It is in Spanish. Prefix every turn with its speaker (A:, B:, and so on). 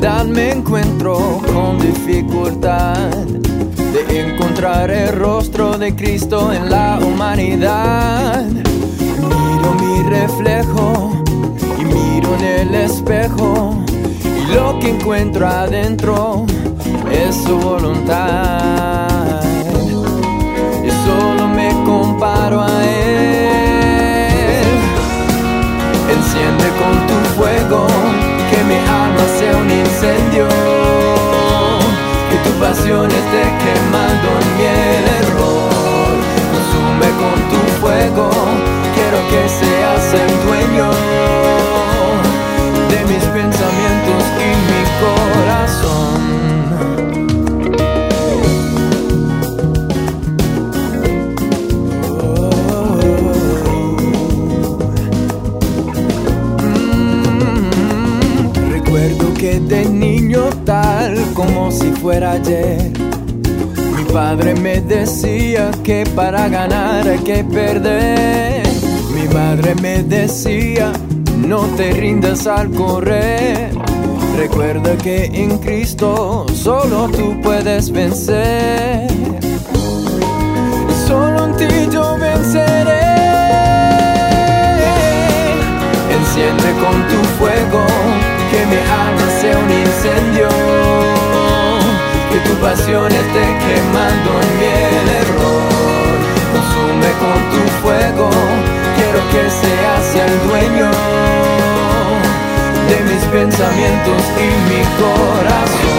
A: me encuentro con dificultad de encontrar el rostro de Cristo en la humanidad. Miro mi reflejo y miro en el espejo y lo que encuentro adentro es su voluntad. Quemando en mi error. Consume con tu fuego, quiero que seas el dueño de mis pensamientos y mi corazón. Mm, Recuerdo que de niño tal como si fuera ayer padre me decía que para ganar hay que perder. Mi madre me decía no te rindas al correr Recuerda que en Cristo solo tú puedes vencer. Solo en ti yo Que tu pasión esté quemando en mi error. Consume con tu fuego, quiero que seas el dueño de mis pensamientos y mi corazón.